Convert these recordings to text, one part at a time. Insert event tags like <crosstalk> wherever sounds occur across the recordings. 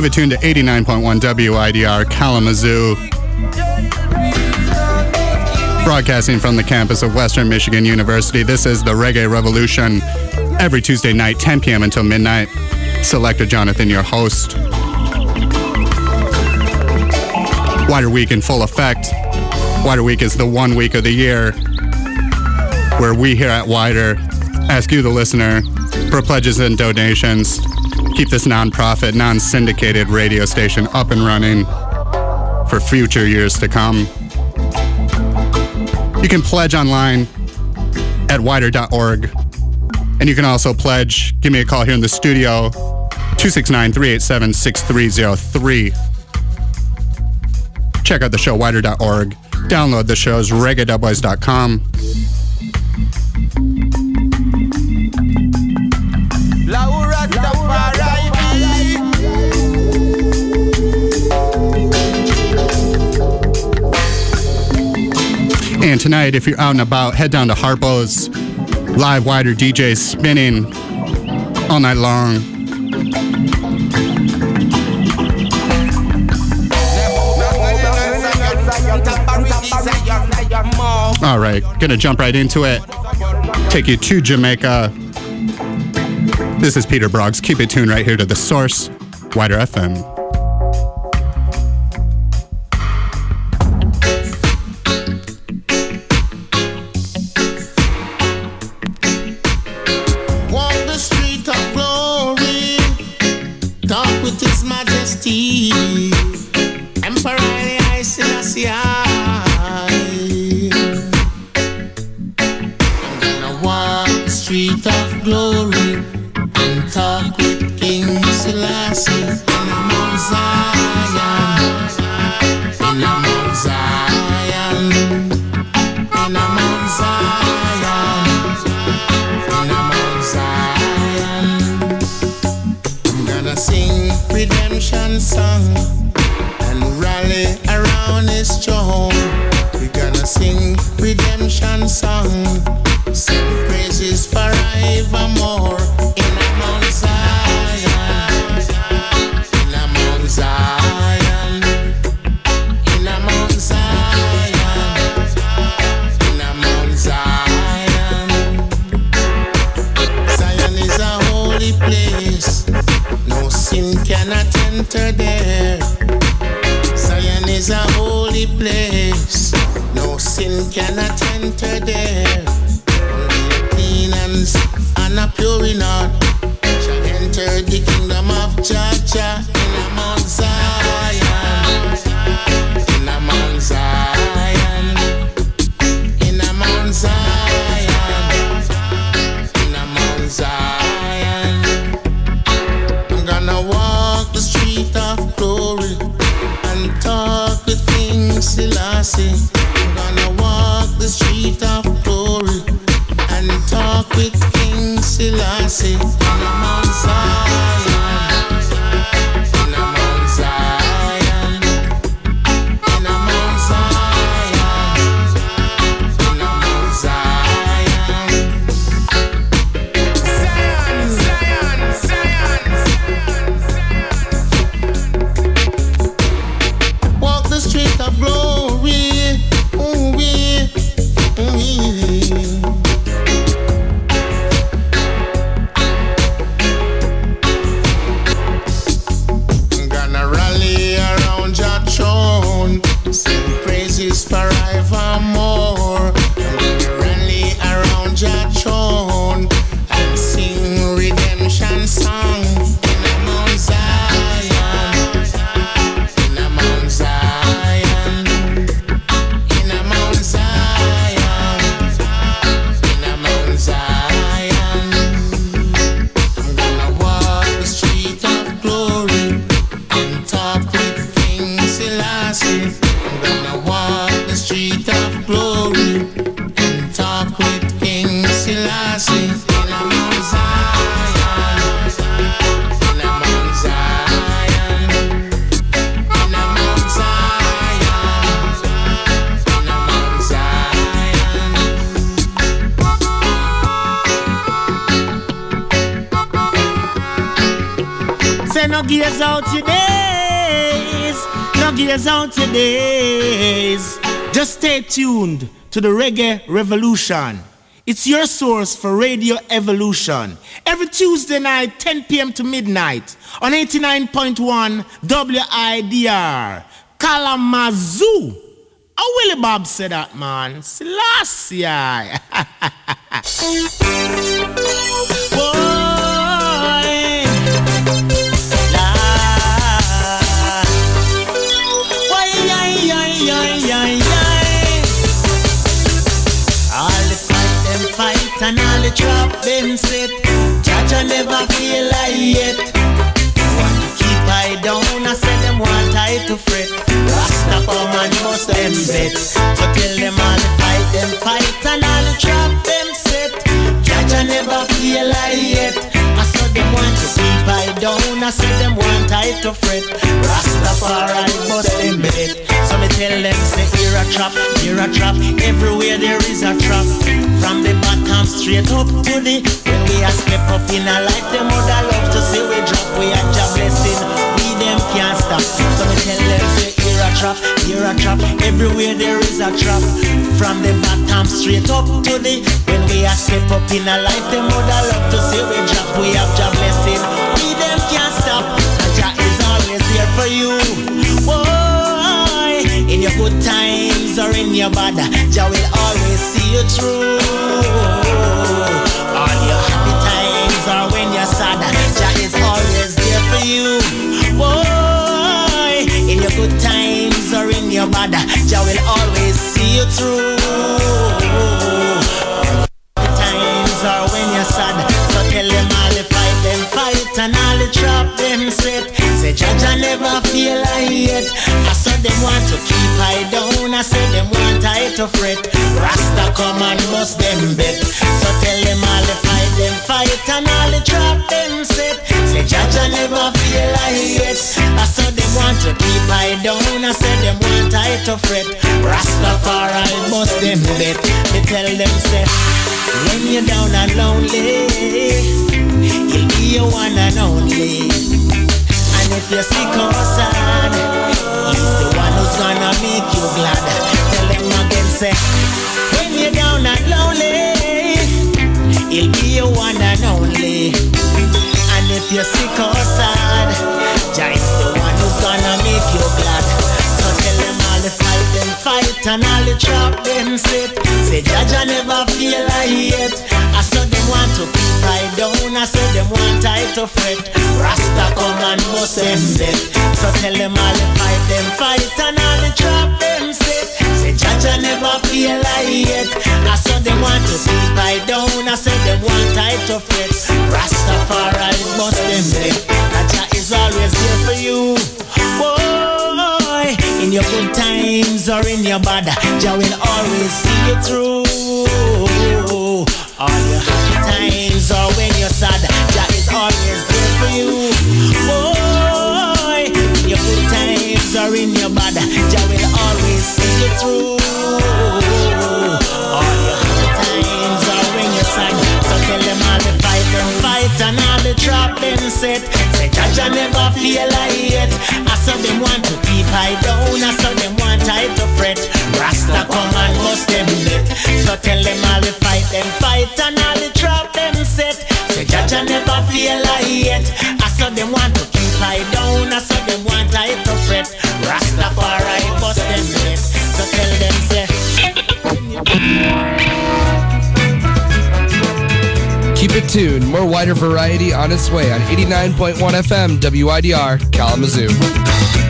have it tuned to 89.1 WIDR Kalamazoo. Broadcasting from the campus of Western Michigan University, this is the Reggae Revolution. Every Tuesday night, 10 p.m. until midnight. Selector Jonathon, your host. Wider Week in full effect. Wider Week is the one week of the year where we here at Wider ask you, the listener, for pledges and donations. Keep this nonprofit, non syndicated radio station up and running for future years to come. You can pledge online at widr.org. And you can also pledge, give me a call here in the studio, 269 387 6303. Check out the show, widr.org. Download the shows, reggae.boys.com. Tonight, if you're out and about, head down to Harpo's live wider DJs spinning all night long. All right, gonna jump right into it. Take you to Jamaica. This is Peter Broggs. Keep it tuned right here to the source, Wider FM. Majesty, Emperor. The Reggae Revolution. It's your source for Radio Evolution. Every Tuesday night, 10 p.m. to midnight on 89.1 WIDR. Kalamazoo. Oh, Willie Bob said that, man. Selassie. <laughs> trap them set. Jah Jah never feel like yet. To keep I down, I say them want I to fret. Rasta come and bust them bet. So tell them all the fight, them fight and all the trap them set. Jah Jah never feel like yet. I saw them want to keep I down, I say them want I to fret. Rastafari bust them bet. Tell them say here a trap, here a trap. Everywhere there is a trap. From the bottom straight up to the When we a step up in a life Them mother love to see we drop. We a job blessing. We them can't stop. So me tell them say here a trap Here a trap. Everywhere there is a trap. From the bottom straight up to the When we a step up in a life Them mother love to see we drop. We have job blessing. We them can't stop. Jah is always there for you. Whoa your good times or in your bad, Jah will always see you through. All your happy times or when you're sad, Jah is always there for you. Boy, in your good times or in your bad, Jah will always see you through. Your times or when you're sad, so tell all the fight, them fight and all the trap them set. Say Jah Jah never feel like yet. I them want to keep I down. I said them want I to fret. Rasta come and bust them bet. So tell them all the fight, them fight and all the trap them set. Say Jah Jah never feel like yet. I saw them want to keep I down. I said them want I to fret. Rastafari bust them bet. Me tell them say when you're down and lonely, he'll be your one and only. If you're sick or sad, He's the one who's gonna make you glad. Tell him again, say, when you're down and lonely, He'll be your one and only. And if you're sick or sad, Jah is the one who's gonna make you glad. Fight, and all the trap them set. Say Jah Jah never feel like yet. I saw them want to keep I down. I said them want I to fret. Rasta come and bust them dead. So tell them all the fight, them fight, and all the trap them set. Say Jah Jah never feel like yet. I saw them want to keep I down. I said them want I to fret. Rastafari bust them dead. Jah Jah is always there for you. Boy, in your good times or in your bad, Jah will always see you through. All your happy times or when you're sad, Jah is always there for you. Boy, in your good times or in your bad, Jah will always see you through. All your happy times or when you're sad, so tell them all the fight and fight and all the trap them set. Say Jah never feel like it. I saw them want to down. Saw them want to fret. Rasta come and bust them. So tell them all the fight them fight and all the trap them set. Say Jah Jah never feel like yet. I saw them want to keep down. I saw them want to fret. Bust them. So tell them say. Keep it tuned. More wider variety on its way on 89.1 FM WIDR Kalamazoo.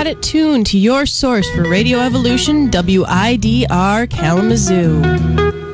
Got it tuned to your source for Radio Evolution, WIDR Kalamazoo.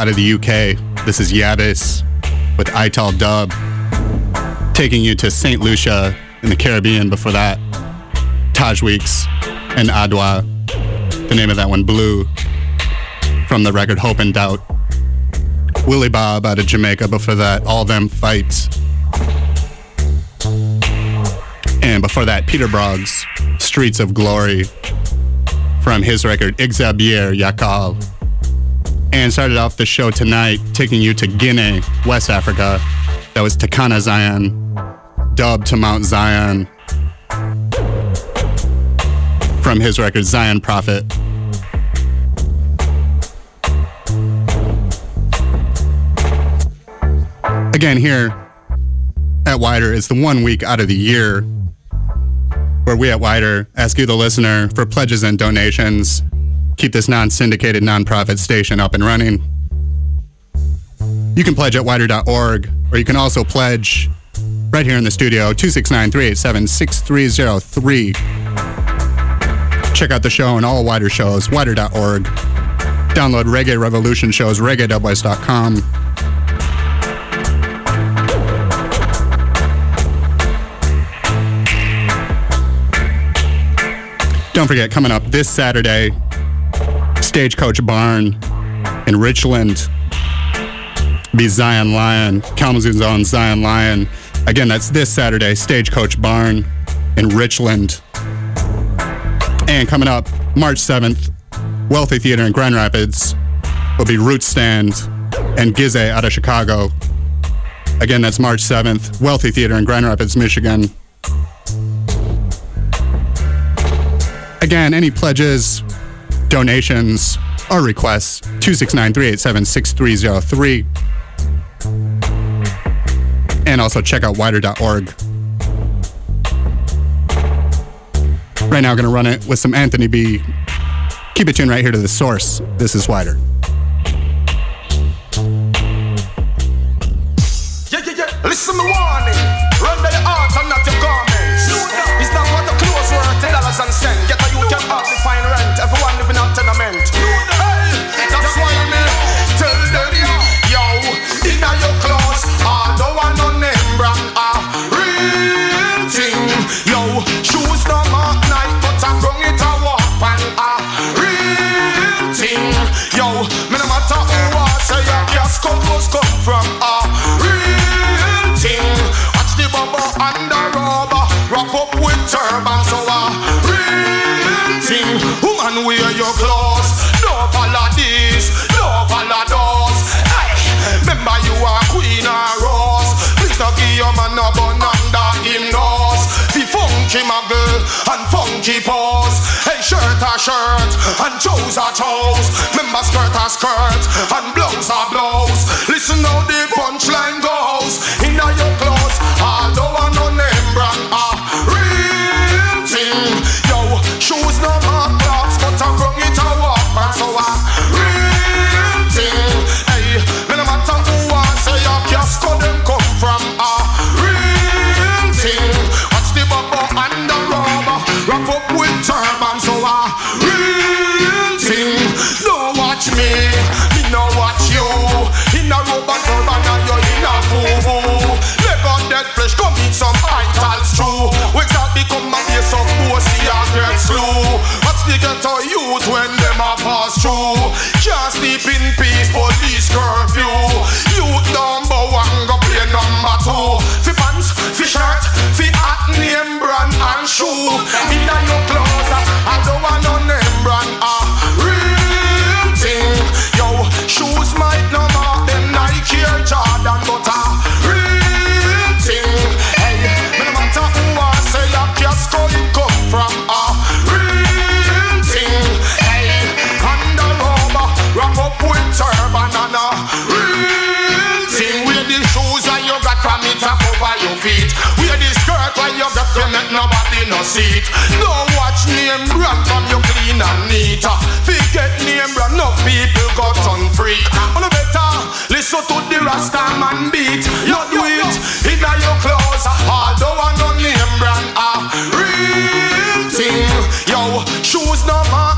Out of the UK. This is Yabass with Ital Dub, taking you to St. Lucia in the Caribbean before that. Taj Weekes and Adowa, the name of that one, Blue, from the record Hope and Doubt. Willie Bob out of Jamaica before that, All Them Fights. And before that, Peter Broggs, Streets of Glory, from his record Xavier Yakal and started off the show tonight taking you to Guinea, West Africa. That was Takana Zion, dubbed to Mount Zion from his record Zion Prophet. Again, here at Wider is the one week out of the year where we at Wider ask you, the listener, for pledges and donations keep this non syndicated nonprofit station up and running. You can pledge at widr.org, or you can also pledge right here in the studio 269 387 6303. Check out the show and all wider shows, widr.org. Download Reggae Revolution shows, reggae.west.com. Don't forget, coming up this Saturday, Stagecoach Barn in Richland. Be Zion Lion, Kalamazoo's own Zion Lion. Again, that's this Saturday, Stagecoach Barn in Richland. And coming up March 7th, Wealthy Theater in Grand Rapids will be Root Stand and Gizeh out of Chicago. Again, that's March 7th, Wealthy Theater in Grand Rapids, Michigan. Again, any pledges, donations or requests 269 387 6303. And also check out widr.org. Right now, I'm going to run it with some Anthony B. Keep it tuned right here to the source. This is Wider. Yeah, yeah, yeah. Listen warning. Shirt are shirt and toes are toes. Remember skirt are skirt and blouse are blouse. Listen how the punchline goes. Inna your clothes, although I no no see it. Don't watch name brand from you clean and neat. Forget name brand, no people got on freak. On the better, listen to the Rasta man beat. You do it in your clothes, although I no name brand. Ah, real thing. Yo, shoes no mark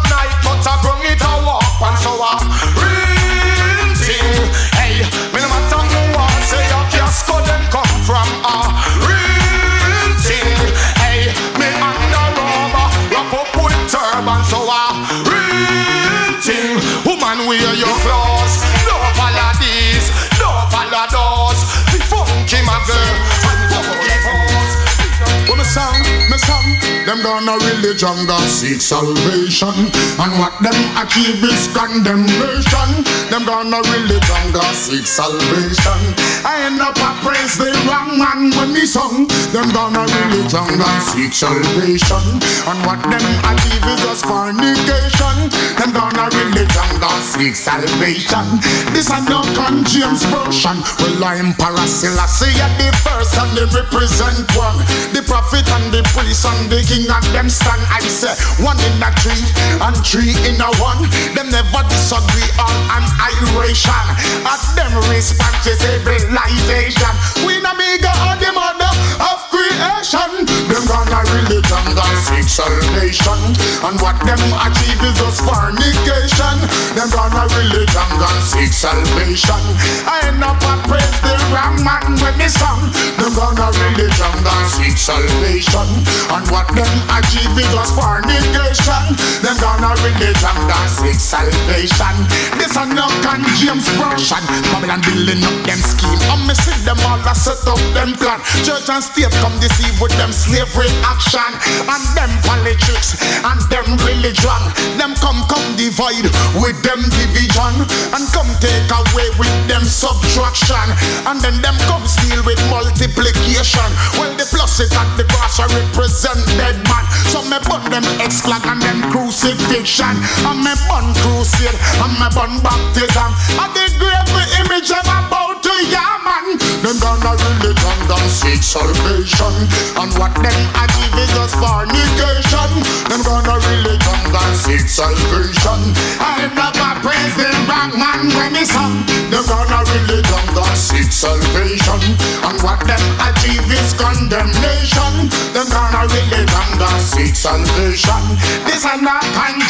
them gonna religion God seek salvation, and what them achieve is condemnation. Them gonna religion God seek salvation. I end up a praise the wrong man when me song. Them gonna religion God seek salvation, and what them achieve is just fornication. Them gonna religion God seek salvation. This a no King James version. Well I'm Paraselassie at the first and they represent one. The prophet and the priest and the king and them stand. I say one in a three and three in a one. Them never disagree on an iration. At them respond to civilization. Queen Omega are the mother of creation. Them gonna religion that seek salvation. And what them achieve is just fornication. Them gonna religion that seek salvation. I end up a praise the wrong man when me song. Them gonna religion that seek salvation. And what them achieve is just fornication. Them gonna religion that seek salvation. This a no King James version. Babylon building up them scheme. And me see them all a set up them plan. Church and state come deceive with them slavery action. And them politics and them religion. Them come come divide with them division. And come take away with them subtraction. And then them come steal with multiplication. Well the plus it at the cross I represent dead man. So me burn them X flag and them crucifixion. And me burn crusade and me burn baptism. And the grave image and I bow to ya man. Them gonna religion them seek salvation. And what them achieve is just fornication. Them gonna religion them seek salvation. I never praise the wrong man when me song. Them gonna religion them seek salvation. And what them achieve is condemnation. Them gonna religion them seek salvation. This is not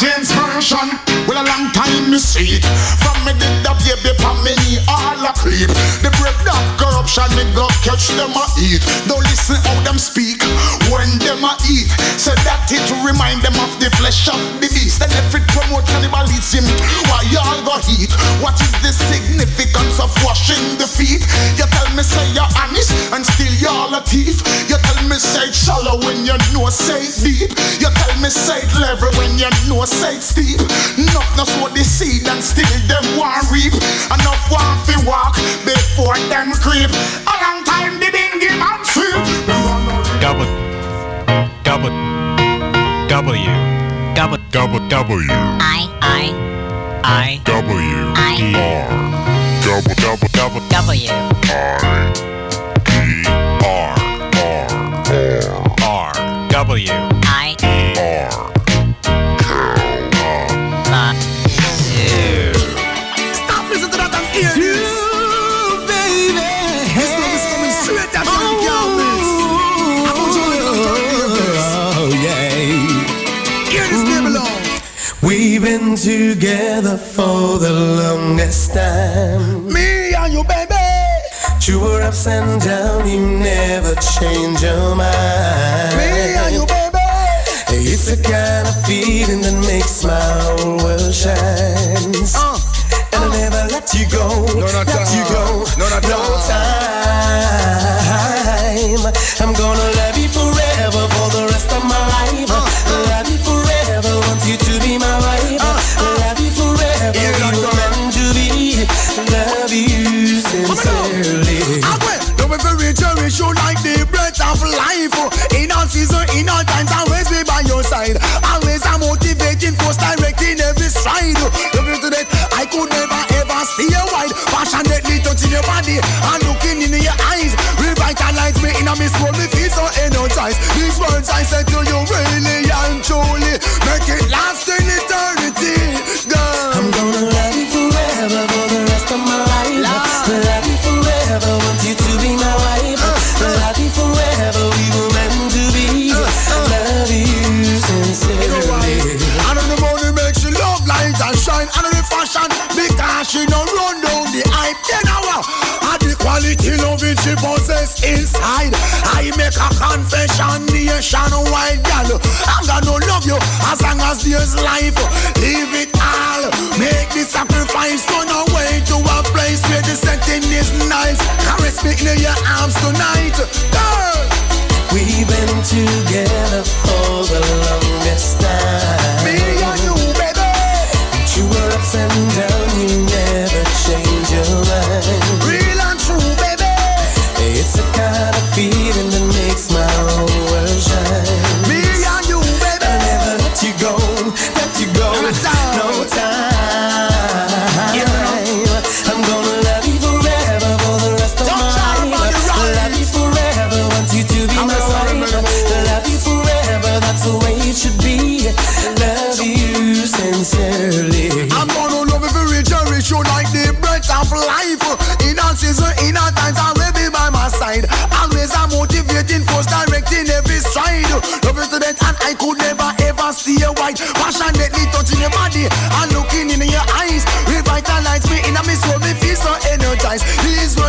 James version. Well a long time me see it. From me did the baby from me all a creep. The bread of corruption me go catch them a eat. Don't listen how them speak when them a eat. Say that it to remind them of the flesh of the beast. And if it promote cannibalism, why y'all go eat? What is the significance of washing the feet? You tell me say you're honest and still y'all a thief. You tell me say shallow when you know say deep. You tell me say level when you know say steep. Enough not what they seed and still them want reap. Enough want fi walk before them creep. A long time the dingy man sleep. W W W I I I W I. R. Double double double W I E R R R R. W I. R together for the longest time. Me and you, baby. Through ups and downs, you never change your mind. Me and you, baby. It's the kind of feeling that makes my whole world shine. Uh, And I never let you go, No, not let you go, time. No, not time. I'm gonna love you body and looking in your eyes. Revitalize me in a miss world, me feel so energized. These words I said to you really and truly possess I make a confession nationwide girl. I'm gonna love you as long as there's life. Leave it all. Make the sacrifice Run away to a place where the setting is nice. Caress me in your arms tonight. Girl! We've been together for the longest time. Me and you baby. Through ups and downs, you never change your mind.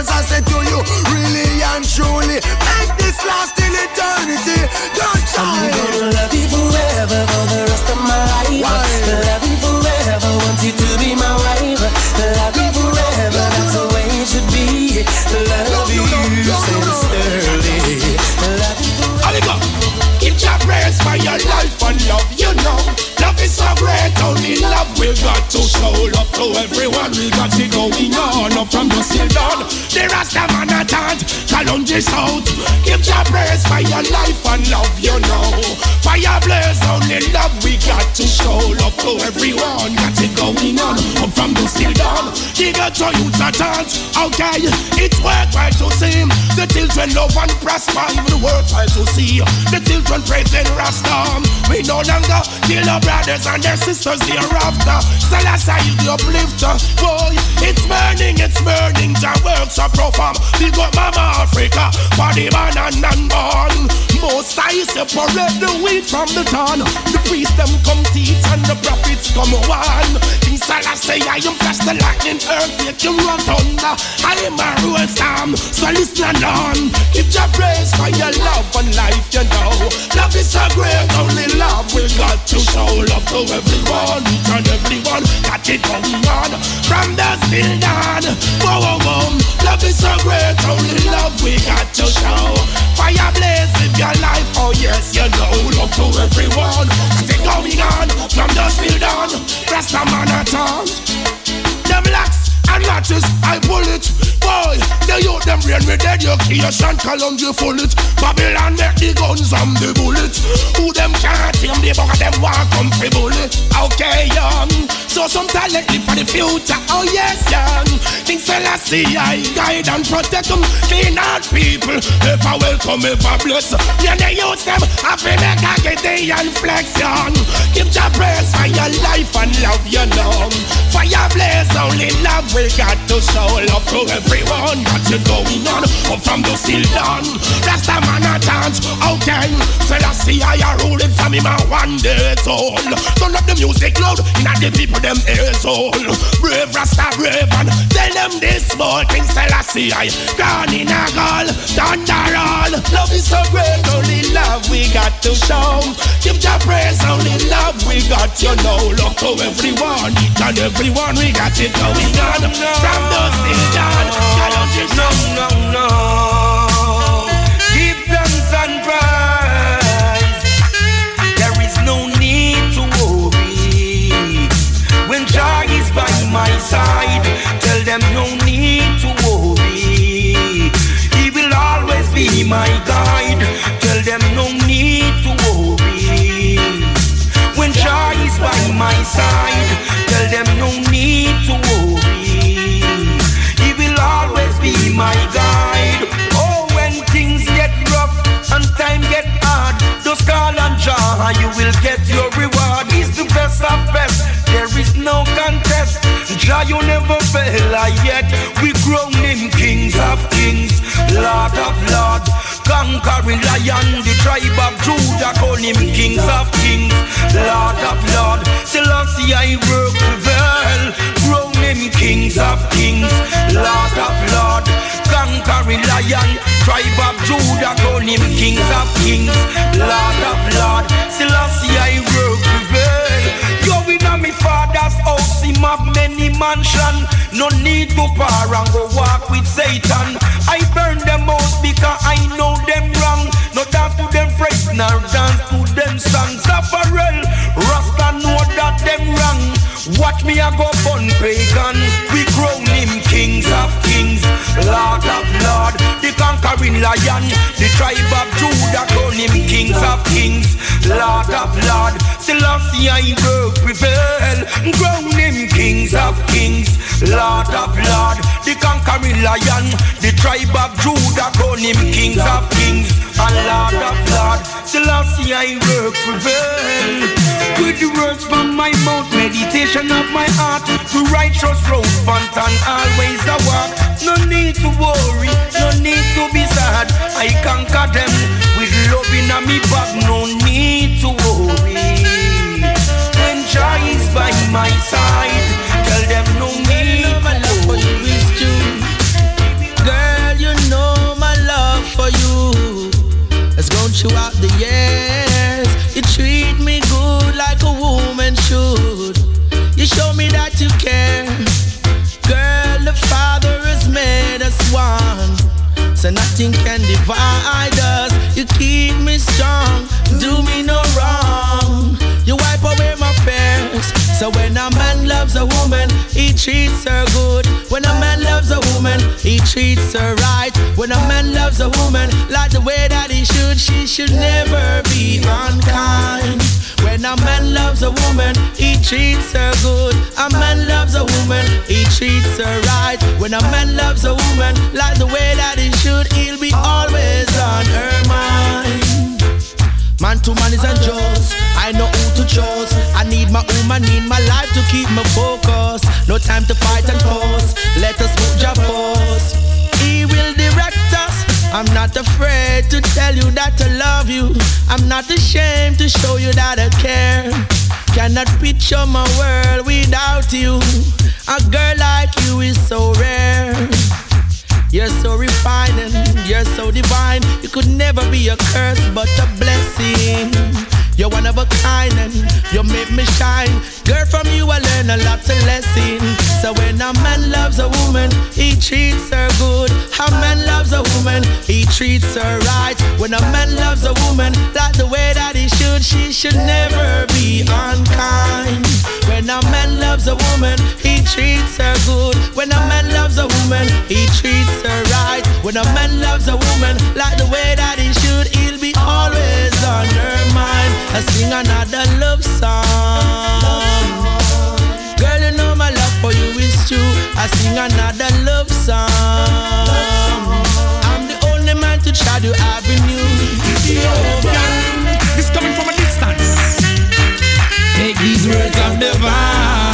I said to you, really and truly, make We got it going on up from the till dawn. The Rasta man a chant, challenges out. Give your prayers for your life and love, you know. Fire blaze, only love we got to show love to everyone. Got it going on up from the till dawn. The ghetto youth a chant, okay. It's worthwhile to see the children love and prosper, the world try to see the children praising Rasta. We no longer kill our brothers and their sisters hereafter. Selassie is the uplifter. Boy, it's burning, it's burning. The works are profound. Big up Mama Africa the man and unborn. Most I separate the wheat from the corn. The priests them come teach and the prophets come one. King Selassie, I am flash the lightning, earthquake, you run thunder. I am a ruin storm, so listen on. Give your praise for your love and life, you know. Love is so great, only love we got to show love to everyone, each and everyone. Got it going on from the still dawn. Whoa, whoa, whoa. Love is so great, only love we got to show. Fire blaze, live your life, oh yes, you know. Love to everyone. It going on from the still dawn. Rasta man at all. The blacks and matches, I pull it. Boy, the youth them brain with education, Columbia full it. Babylon make the guns and the bullets. Who them can't tame the bug them for bullet. Okay, young. So some talent for the future. Oh yes, young. King Selassie, I guide and protect them. Clean out people. Ever welcome, ever bless. Yeah, they use them. Happy make a get and flex, young. Give your praise for your life and love you know. Fire blaze, only love we got to show love to everyone. Got you going on. Up from the still done. Rasta man a chance. Okay. Selassie, I rule it from him one day it's all. Turn up the music loud. In the people them ears all. Brave Rasta brave and tell them this boy King Selassie I gone in a girl thunder all. Love is so great, only love we got to show. Give your praise, only love we got you know. Look to everyone, each and everyone we got it going on. From those till dawn, no, no, no. Side, tell them no need to worry. He will always be my guide. Tell them no need to worry. When Jah is by my side, tell them no need to worry. He will always be my guide. Oh, when things get rough and time get hard, just call on Jah you will get your reward. He's the best of best. There is no contest. Jah, you never fail yet. We grown him kings of kings, Lord of lords. Conquering lion, the tribe of Judah, call him kings of kings, Lord of lords. Selassie, I work well. Grown him kings of kings, Lord of lords. Conquering lion, tribe of Judah, call him kings of kings, Lord of lords. Selassie, I work well. Yo, in a me father's house, him have many mansion. No need to par and go walk with Satan. I burn them out because I know them wrong. No dance to them friends, nor dance to them songs. Apparel, Rasta know that them wrong. Watch me a go bun pagan. We crown him kings of kings, Lord of lord. The conquering lion, the tribe of Judah, crown him kings of kings, Lord of lord. Selassie I work prevail, crown him kings of kings, Lord of lord. The conquering lion, the tribe of Judah, crown him kings of kings, and Lord of lord. Selassie I work prevail. With words from my mouth, meditation of my heart, the righteous road, fountain always a walk. No need to worry, no need to be sad. I conquer them with love in me back, no need to nothing can divide us. You keep me strong, do me no wrong. You wipe away my fears. So when a man loves a woman, he treats her good. When a man loves a woman, he treats her right. When a man loves a woman like the way that he should, she should never be unkind. When a man loves a woman, he treats her good. A man loves a woman, he treats her right. When a man loves a woman like the way that he should, he'll be always on her mind. Man to man is unjust. I know who to trust. I need my woman in my life to keep me focused. No time to fight and force. Let us move your force. He will direct us. I'm not afraid to tell you that I love you. I'm not ashamed to show you that I care. Cannot picture my world without you. A girl like you is so rare. You're so refining, you're so divine. You could never be a curse, but a blessing. You're one of a kind and you make me shine. Girl, from you I learn a lot of lessons. So when a man loves a woman, he treats her good. A man loves a woman, he treats her right. When a man loves a woman, like the way that he should, she should never be unkind. When a man loves a woman, he treats her good. When a man loves a woman, he treats her right. When a man loves a woman like the way that he should, he'll be always on her mind. I sing another love song. Girl, you know my love for you is true. I sing another love song. I'm the only man to Shadow Avenue. This coming from a distance. Take these words of divine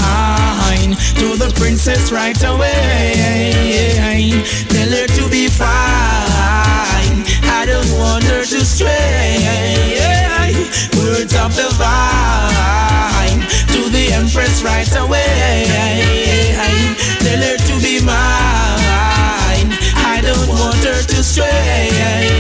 to the princess right away. Tell her to be fine. I don't want her to stray. Words of divine to the empress right away. Tell her to be mine. I don't want her to stray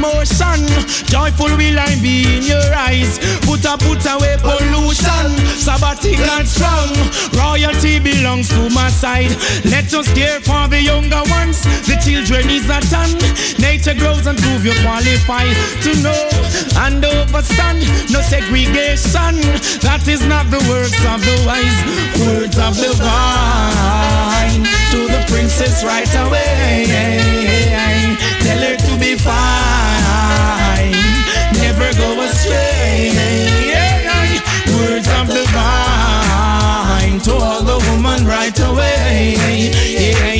who knows your motion. Joyful will I be in your eyes. Put a put away pollution. Sabbatic and strong. Royalty belongs to my side. Let us care for the younger ones. The children is a ton. Nature grows and prove you qualified to know and overstand. No segregation. That is not the works of the wise. Words of the vine to the princess right away. Tell her to be fine,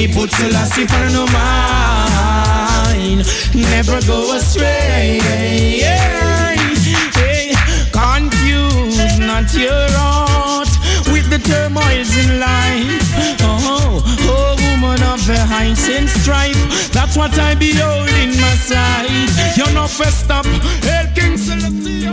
Yeah, put Selassie for no mind, never go astray. Confuse not your heart with the turmoils in life. Oh, oh, woman of the heights and strife. That's what I behold in my sight. You're not first up, El King Selassie.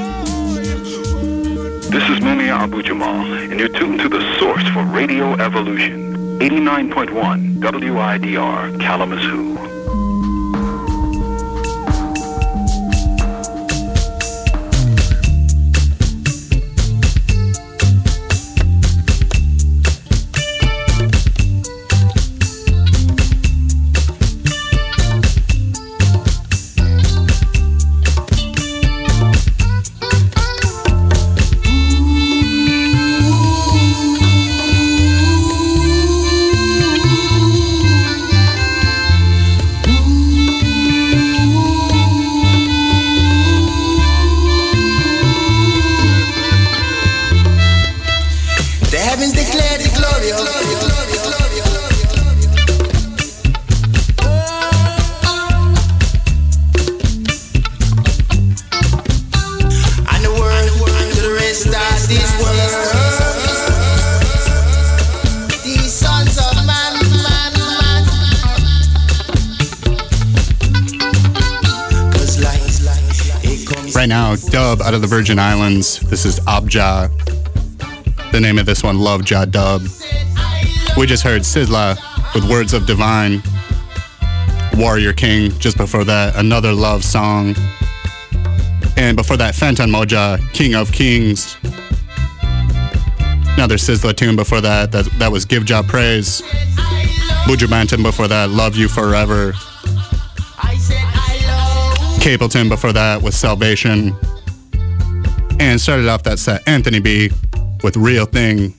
This is Mumia Abu Jamal, and you're tuned to the source for Radio Evolution, 89.1 WIDR Kalamazoo. Out of the Virgin Islands. This is Abja. The name of this one, Love Jah Dub. We just heard Sizzla with Words of Divine. Warrior King, just before that, another love song. And before that, Fantan Mojah, King of Kings. Another Sizzla tune before that, that, that was Give Jah Praise. Buju Banton before that, Love You Forever. Capleton before that was Salvation. And started off that set, Anthony B with Real Thing.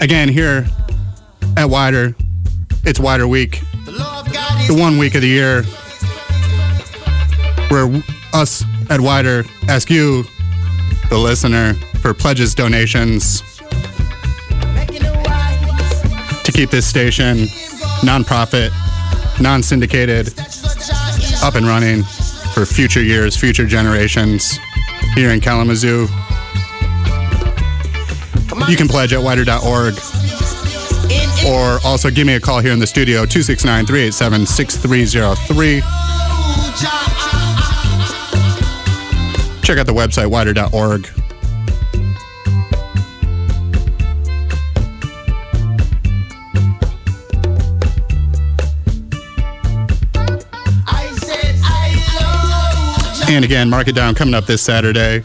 Again, here at Wider, it's Wider Week, the one week of the year where us at Wider ask you, the listener, for pledges, donations to keep this station nonprofit, non syndicated, up and running for future years, future generations here in Kalamazoo. You can pledge at wider.org or also give me a call here in the studio 269 387 6303. Check out the website wider.org. And again, mark it down coming up this Saturday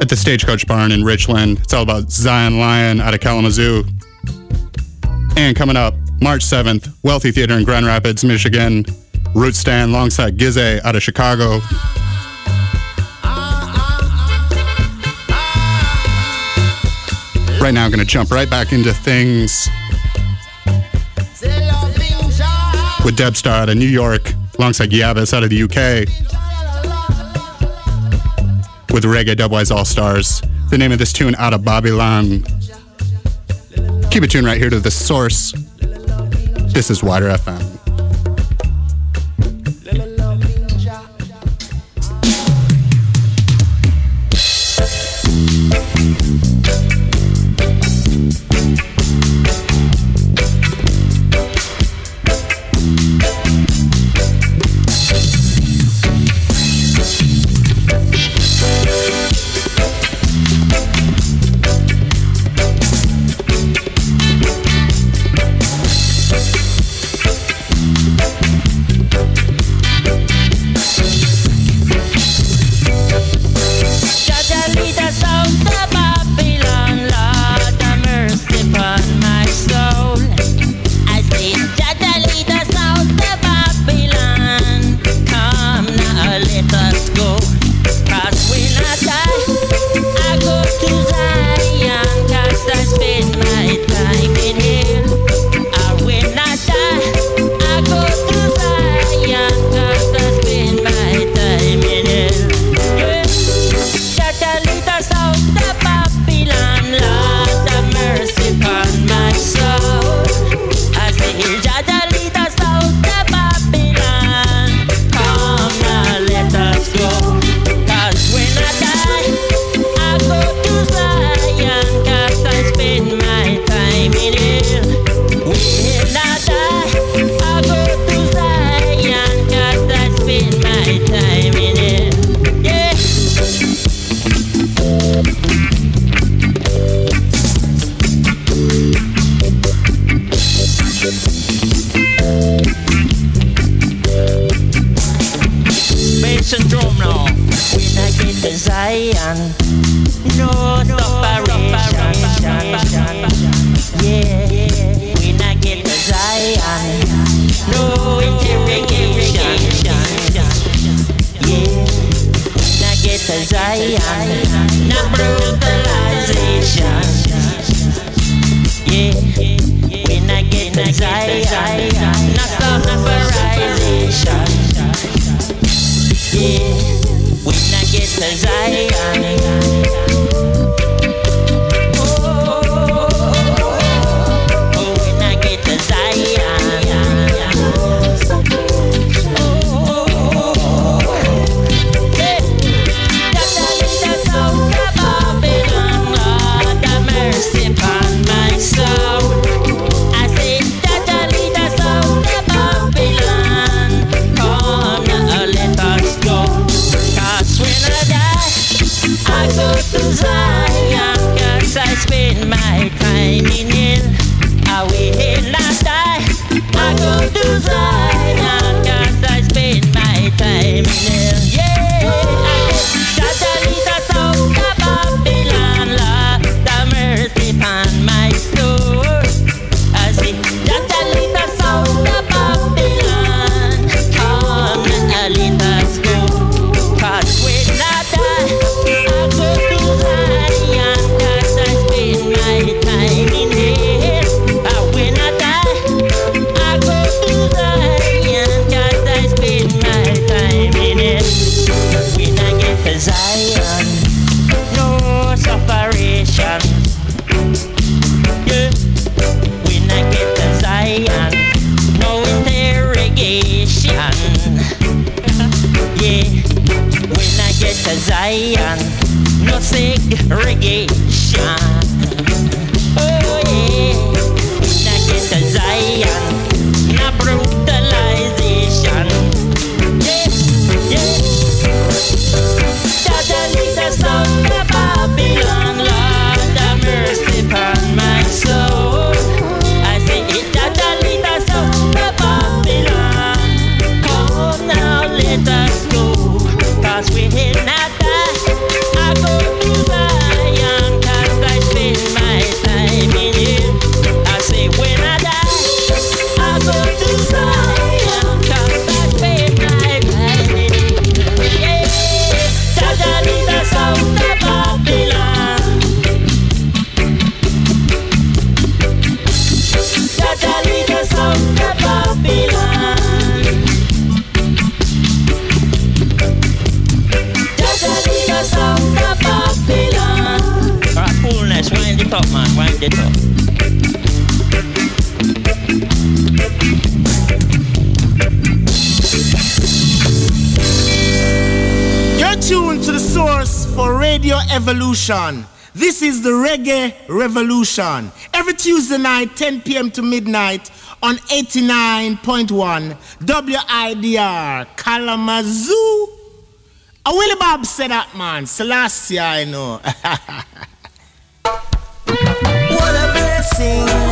at the Stagecoach Barn in Richland. It's all about Zion Lion out of Kalamazoo. And coming up March 7th, Wealthy Theater in Grand Rapids, Michigan. Root Stand alongside Gizze out of Chicago. Right now, I'm going to jump right back into things with Debstar out of New York, alongside Yabass out of the UK, with Reggae Dubwise All Stars. The name of this tune, Out of Babylon. Keep it tuned right here to the source. This is Wider FM. Caribbean, no segregation. Oh yeah, now get to Zion. Radio Evolution. This is the Reggae Revolution. Every Tuesday night, 10 p.m. to midnight on 89.1 WIDR Kalamazoo. A Willie Bob said that, man. Celestia, I know. <laughs> what a blessing.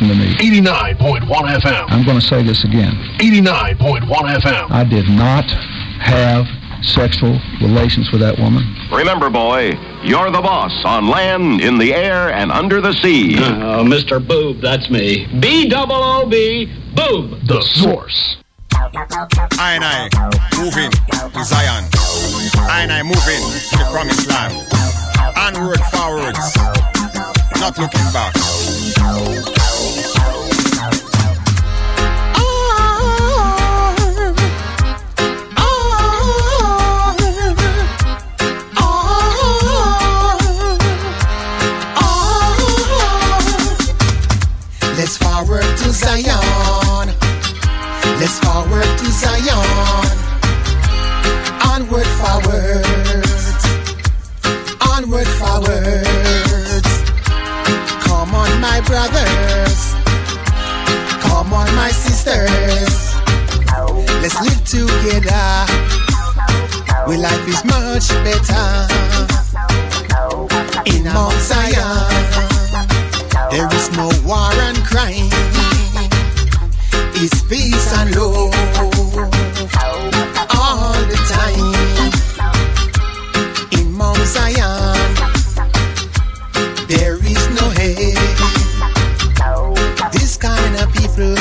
Listen to me. 89.1 FM. I'm going to say this again. 89.1 FM. I did not have sexual relations with that woman. Remember, boy, you're the boss on land, in the air, and under the sea. <laughs> Oh, Mr. Boob, that's me. B double O B, Boob. The source. I and I moving to Zion. I and I moving to the promised land. Onward, forwards, not looking back. Let's forward to Zion. Onward, forward. Onward, forward. Come on, my brothers. Come on, my sisters. Let's live together. Where life is much better. In Mount Zion. There is no war and crime. It's peace and love all the time. In Mount Zion, there is no hate. This kind of people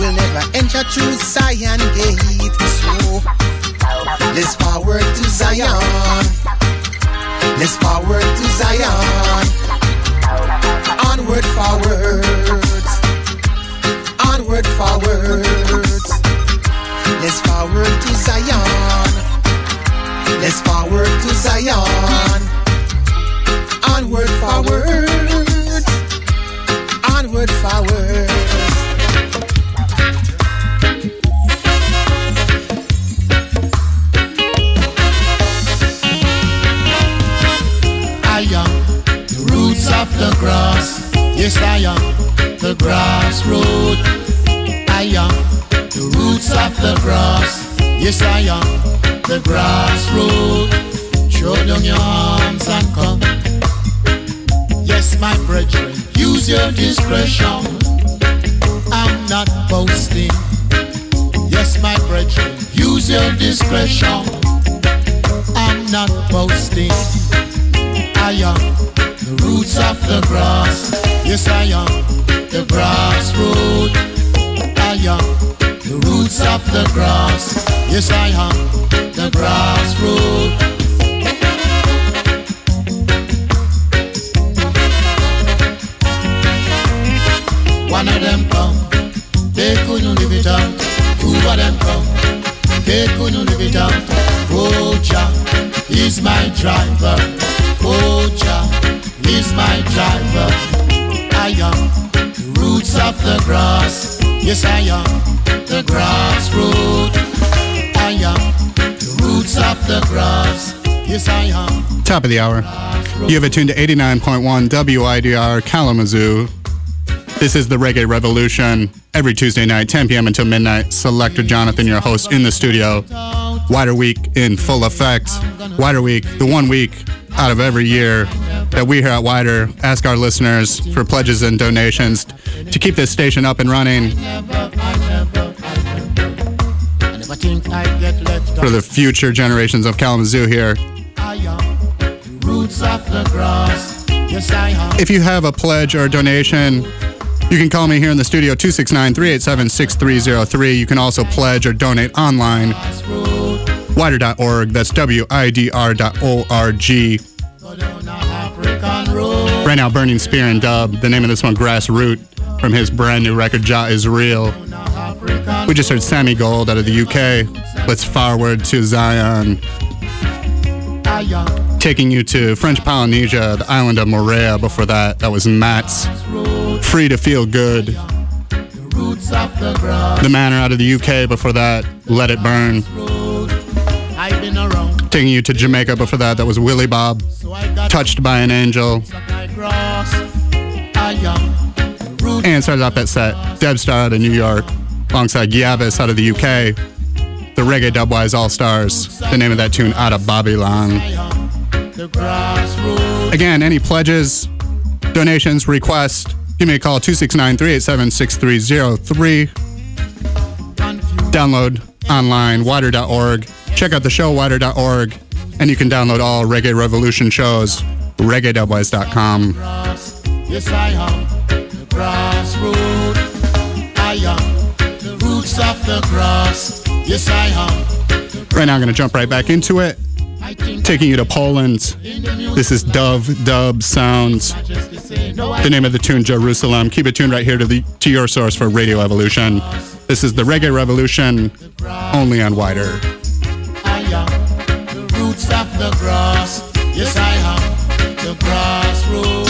will never enter through Zion gate. So let's forward to Zion. Let's forward to Zion. Onward, forwards. Let's forward to Zion. Let's forward to Zion. Onward, forward. Onward, forward. I am the roots of the grass. Yes, I am the grassroots. I am of the grass. Yes, I am the grassroots. Show down your arms and come. Yes, my brethren, use your discretion. I'm not boasting. Yes, my brethren, use your discretion. I'm not boasting. I am the roots of the grass. Yes, I am the grassroots. I am roots of the grass. Yes, I am the grassroots. One of them come, they couldn't live it out. Two of them come, they couldn't live it out. Oh, is my driver. Oh, is my driver. I am the roots of the grass. Yes, I am the grassroots. I am the roots of the grass. Yes, I am. Top of the hour. You have it tuned to 89.1 WIDR Kalamazoo. This is the Reggae Revolution. Every Tuesday night, 10 p.m. until midnight. Selector Jonathon, your host, in the studio. Wider Week in full effect. Wider Week, the one week out of every year that we here at Wider ask our listeners for pledges and donations to keep this station up and running for the future generations of Kalamazoo here. If you have a pledge or a donation, you can call me here in the studio 269 387 6303. You can also pledge or donate online. Wider.org. That's W I D R.org. Right now, Burning Spear and Dub. The name of this one, Grassroot, from his brand new record, Jah is Real. We just heard Sammy Gold out of the UK. Let's forward to Zion. Taking you to French Polynesia, the island of Moorea. Before that, that was Mats Free to Feel Good. the Manor out of the UK. Before that, Let It Burn. Taking you to Jamaica. Before that, that was Willie Bob. Touched by an Angel. And started off that set, Debstar out of New York, alongside Yabass out of the UK. The Reggae Dubwise All Stars. The name of that tune, Out of Babylon. Again, any pledges, donations, requests, give me a call 269 387 6303. Download online, wider.org. Check out the show, wider.org. And you can download all Reggae Revolution shows, reggae.wise.com. Yes, I am the grassroots. I am roots of the grass. Yes, I am. Right now, I'm going to jump right back into it. Taking you to Poland. This is Dove Dub Sounds. The name of the tune, Jerusalem. Keep it tuned right here to the to your source for Radio Evolution. This is the Reggae Revolution, only on Wider. I am the roots of the grass. Yes, I am the grassroots.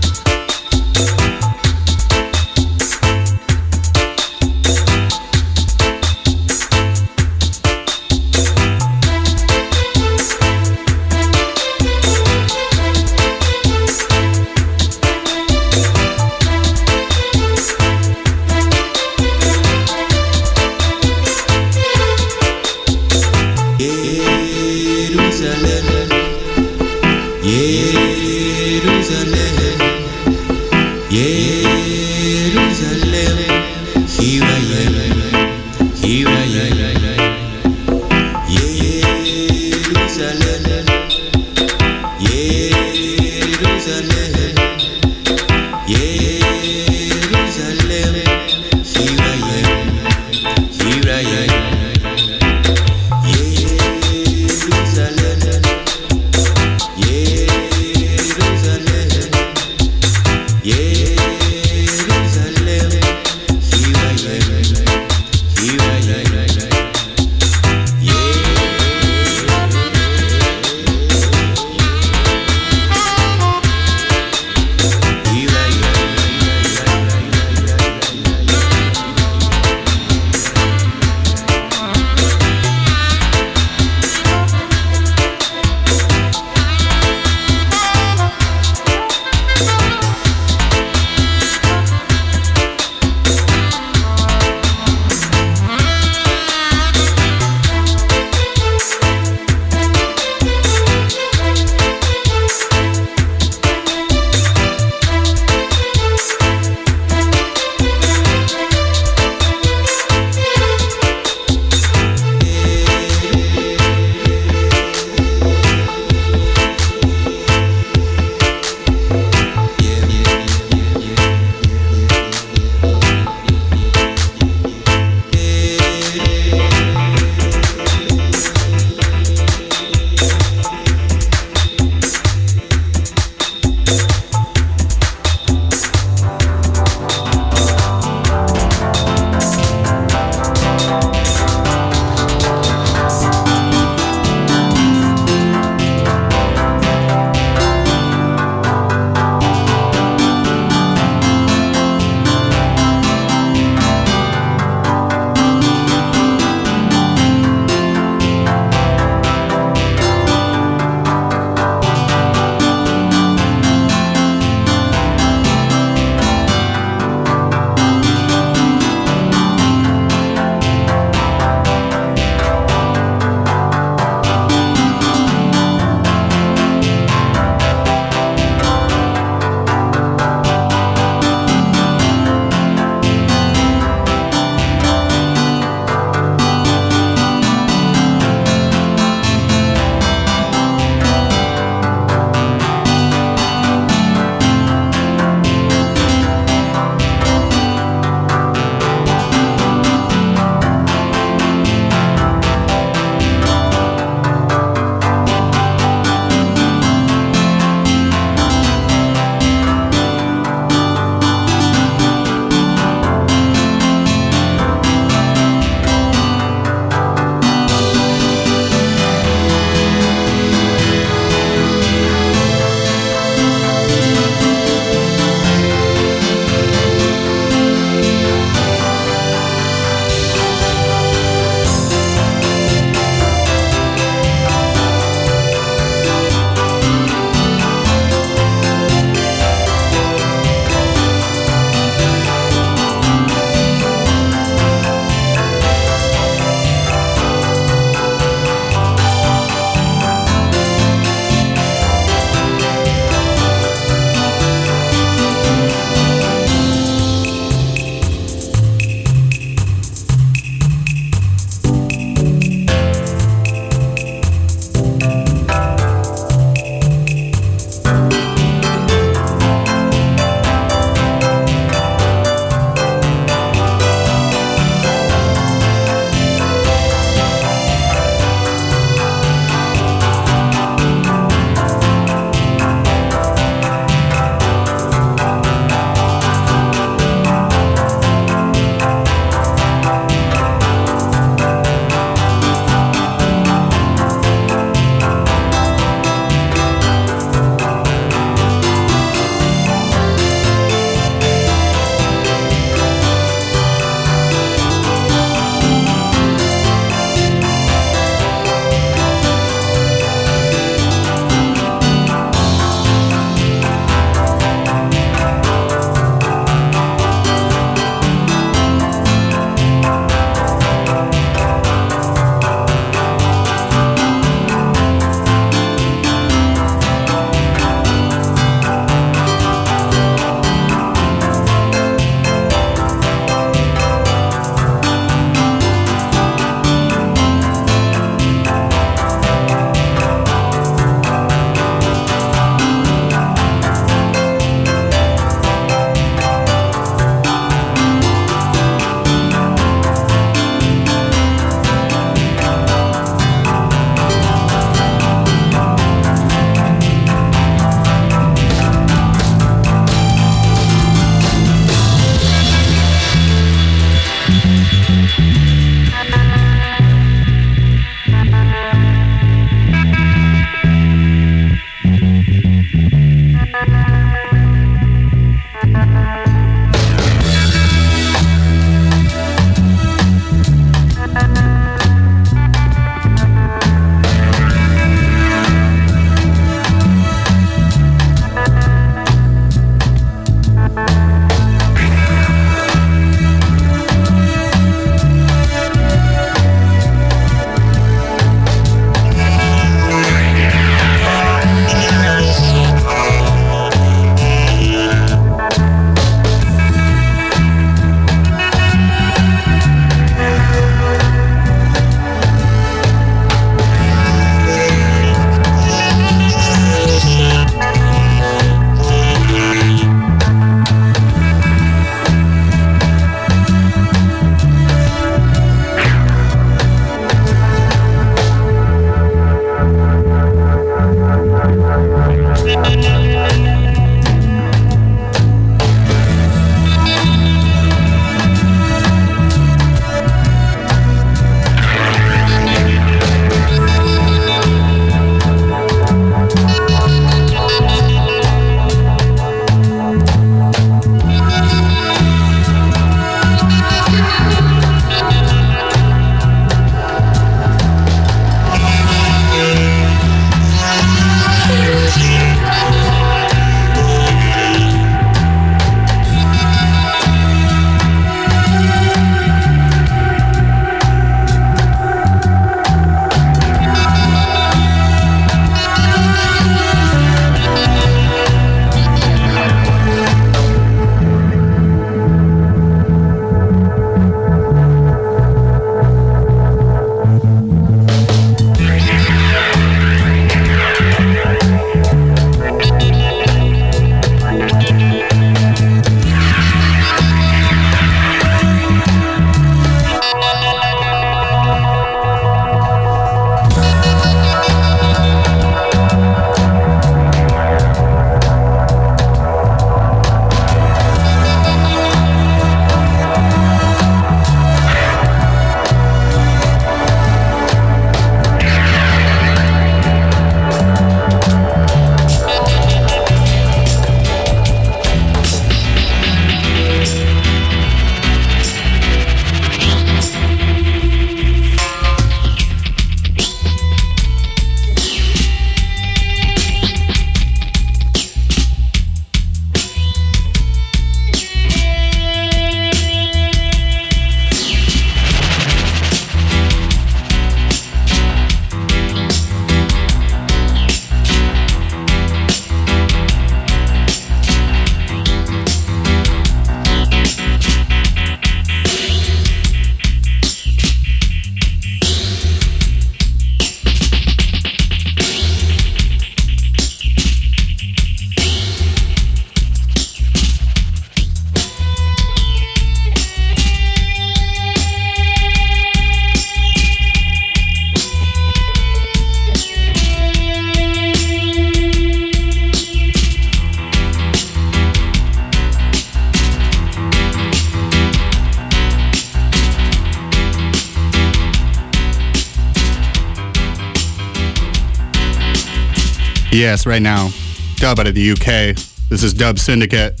Yes, right now. Dub out of the UK. This is Dub Syndicate.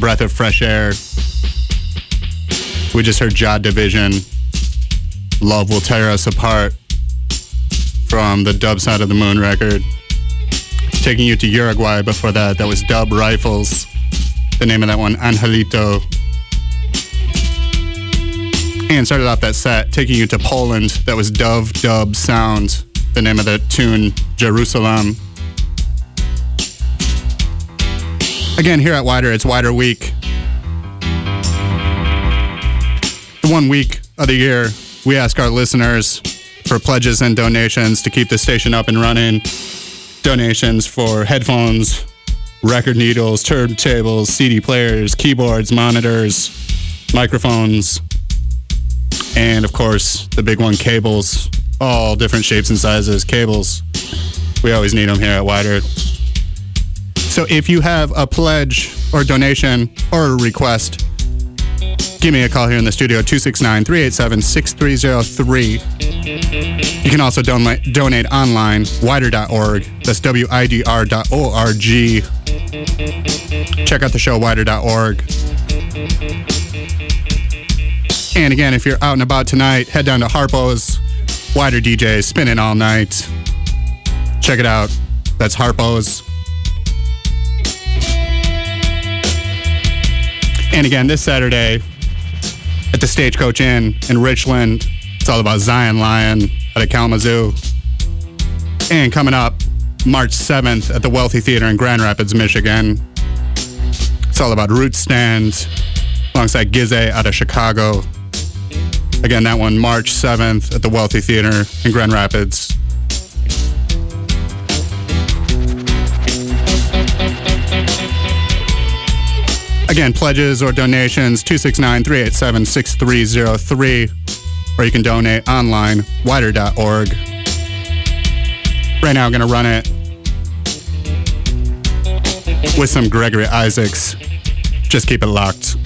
Breath of Fresh Air. We just heard Jah Division. Love Will Tear Us Apart from the Dub Side of the Moon record. Taking you to Uruguay before that, that was Dub Rifles. The name of that one, Angelito. And started off that set, taking you to Poland. That was Dove Dub Sound. The name of the tune, Jerusalem. Again, here at Wider, it's Wider Week. The one week of the year, we ask our listeners for pledges and donations to keep the station up and running. Donations for headphones, record needles, turntables, CD players, keyboards, monitors, microphones, and of course, the big one, cables. All different shapes and sizes, cables. We always need them here at Wider. So if you have a pledge or donation or a request, give me a call here in the studio 269 387 6303. You can also don- donate online, wider.org. That's W I D R.org. Check out the show, wider.org. And again, if you're out and about tonight, head down to Harpo's Wider DJ spinning all night. Check it out. That's Harpo's. And again, this Saturday at the Stagecoach Inn in Richland, it's all about Zion Lion out of Kalamazoo. And coming up March 7th at the Wealthy Theater in Grand Rapids, Michigan. It's all about Root Stand alongside Gizze out of Chicago. Again, that one March 7th at the Wealthy Theater in Grand Rapids. Again, pledges or donations 269 387 6303, or you can donate online, wider.org. Right now, I'm going to run it with some Gregory Isaacs. Just keep it locked.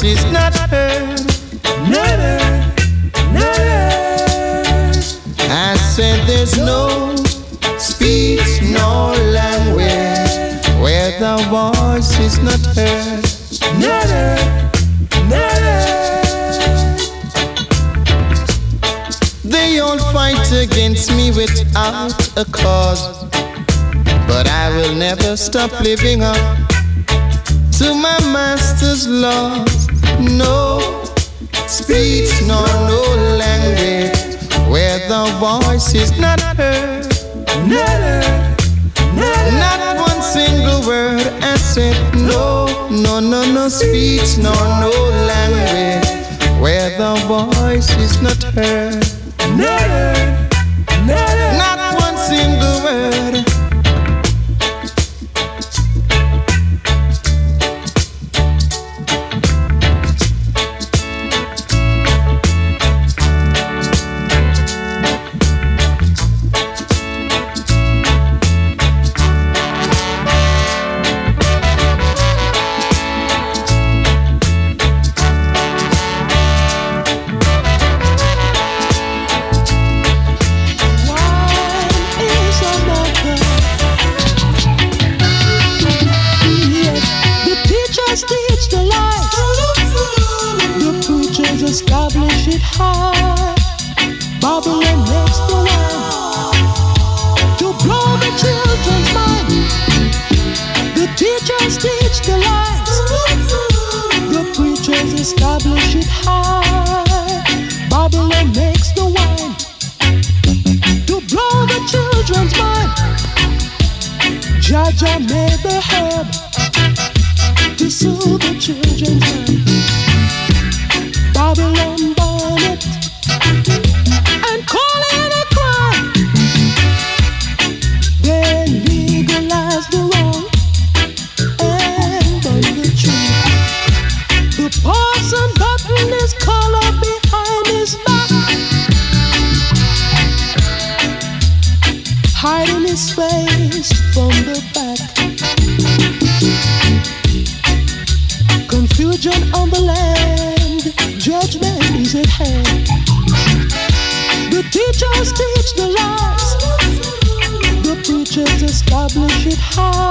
Voice is not heard. Not heard. I said there's no speech, no language where the voice is not heard. Not heard. They all fight against me without a cause. But I will never stop living up to my master's laws. Voice is not heard. Not heard. Not one single word I said no, no, no, no speech, nor no language where the voice is not heard. hiding his face from the back. Confusion on the land, judgment is at hand. The teachers teach the lies, the preachers establish it high.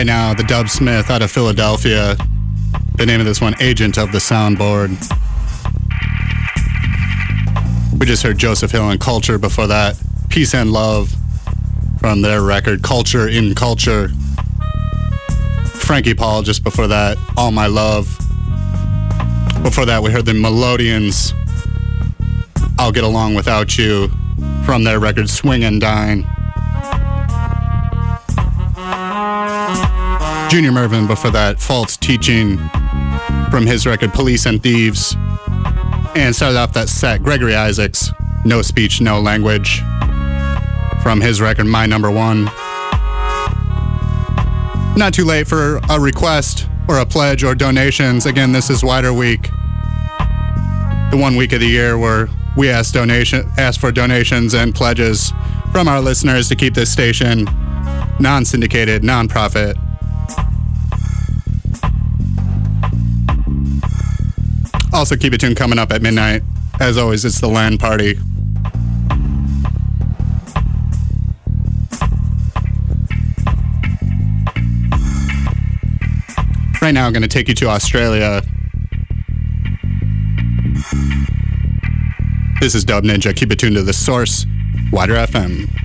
Right now, the Dubsmith out of Philadelphia. The name of this one, Agent of the Soundboard. We just heard Joseph Hill and Culture before that. Peace and Love from their record, Culture in Culture. Frankie Paul just before that, All My Love. Before that, we heard the Melodians, I'll Get Along Without You, from their record, Swing and Dine. Junior Murvin before that, False Teaching from his record Police and Thieves. And started off that set, Gregory Isaacs, No Speech, No Language from his record My Number One. Not too late for a request or a pledge or donations. Again, this is Wider Week, the one week of the year where we ask donation ask for donations and pledges from our listeners to keep this station non-syndicated, non-profit, Also, keep it tuned coming up at midnight. As always, it's the land party. Right now, I'm going to take you to Australia. This is Dub Ninja. Keep it tuned to the source, Wider FM.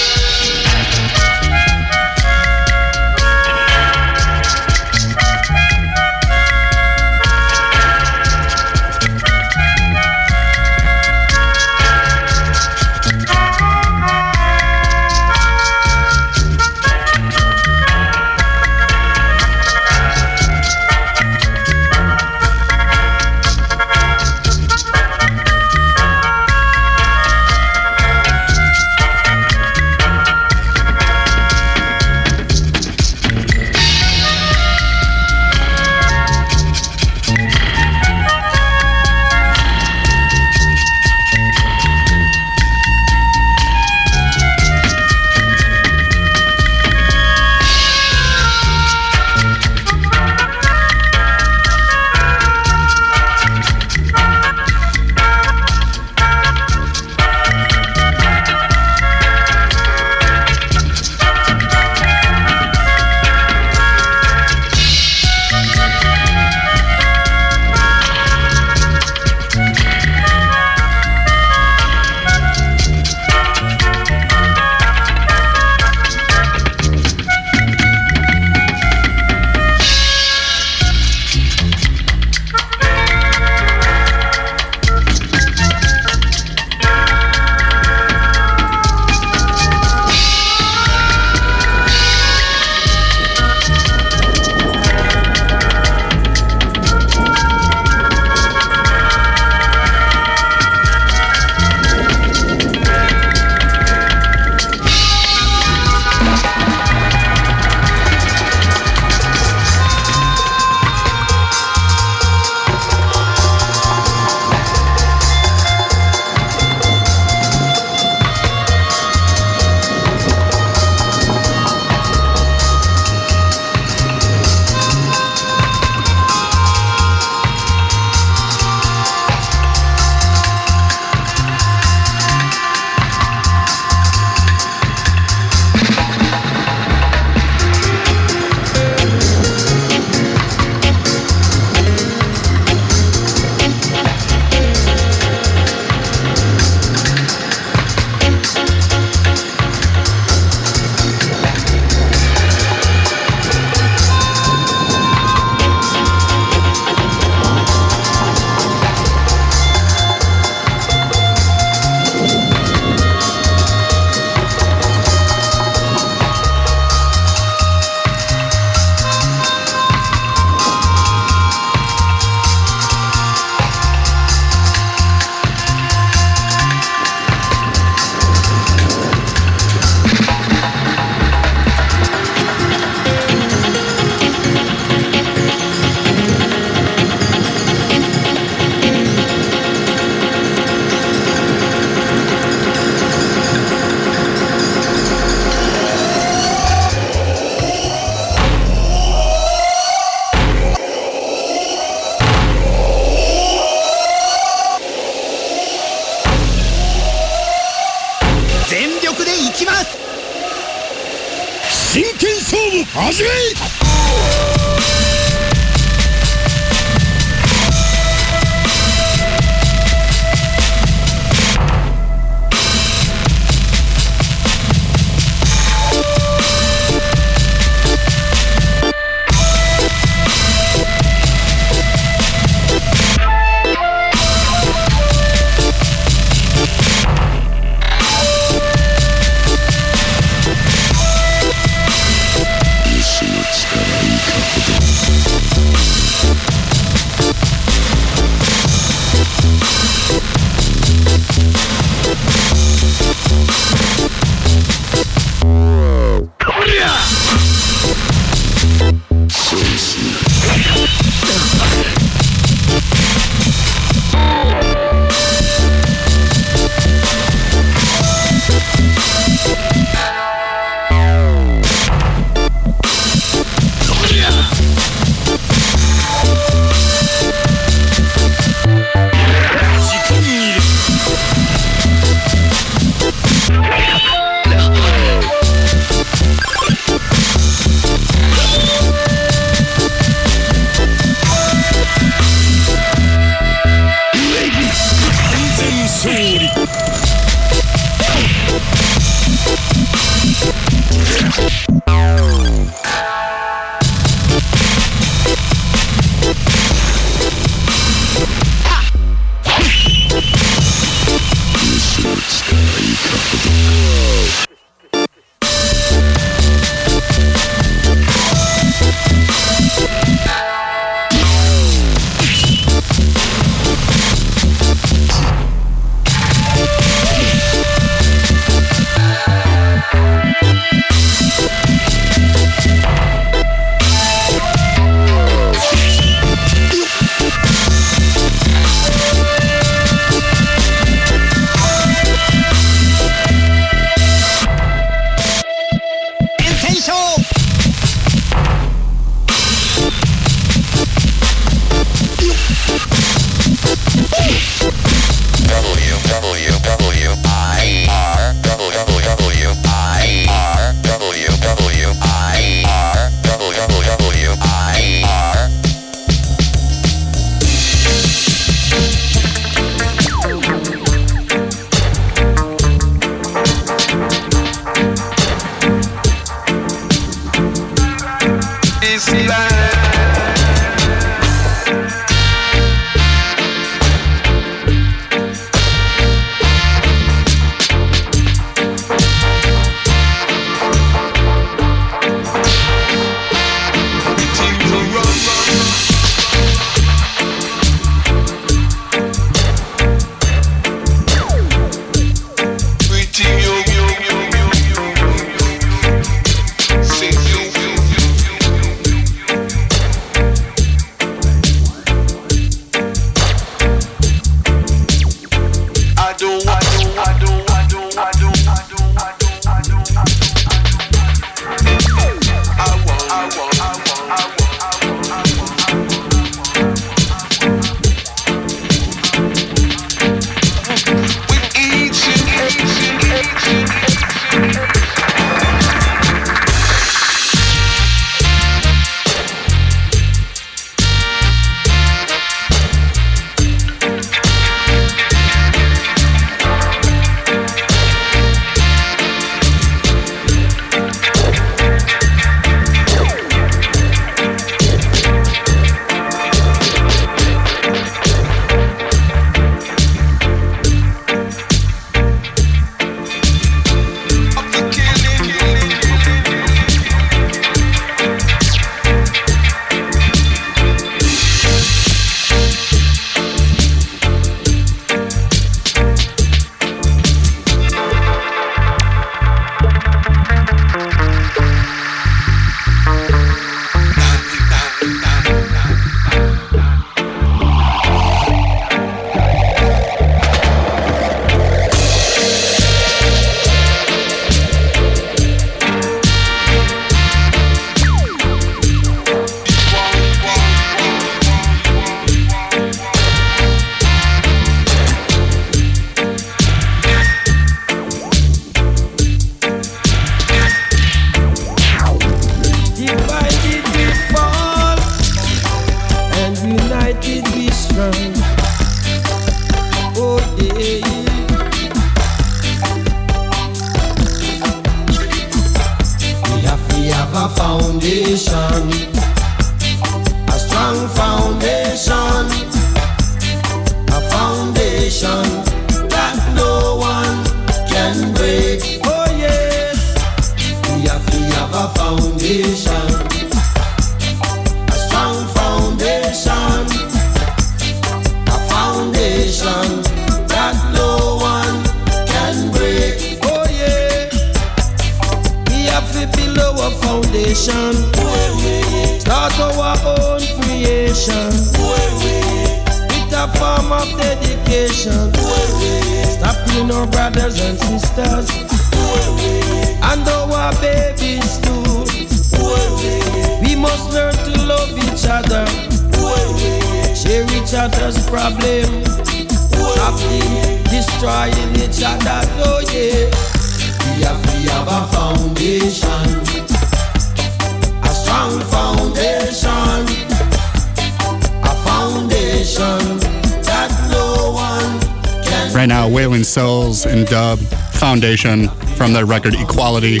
Foundation from their record Equality.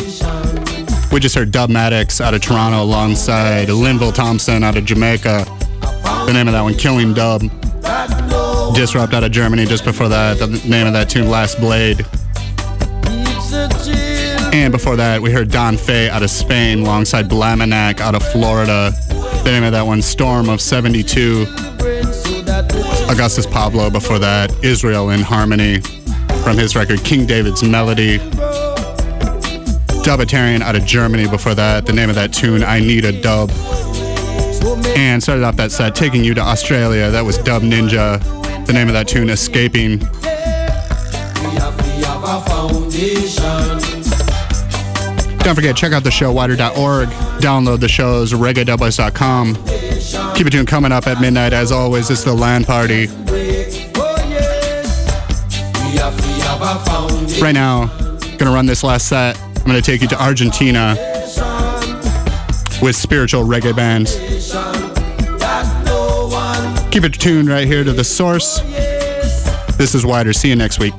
We just heard Dubmatix out of Toronto alongside Linval Thompson out of Jamaica. The name of that one, Killing Dub. Disrupt out of Germany just before that. The name of that tune, Last Blade. And before that, we heard Don Fe out of Spain alongside Blaminack out of Florida. The name of that one, Storm of 72. Augustus Pablo before that, Israel in Harmony from his record King David's Melody. Dubiterian out of Germany before that, the name of that tune, I Need a Dub. And started off that set, taking you to Australia, that was Dub Ninja. The name of that tune, Escaping. Don't forget, check out the show, widr.org. Download the shows, reggae.com. Keep it tuned coming up at midnight. As always, it's the land party. Right now, gonna run this last set. I'm gonna take you to Argentina with spiritual reggae bands. That no one Keep it tuned right here to the source. This is WIDR. See you next week.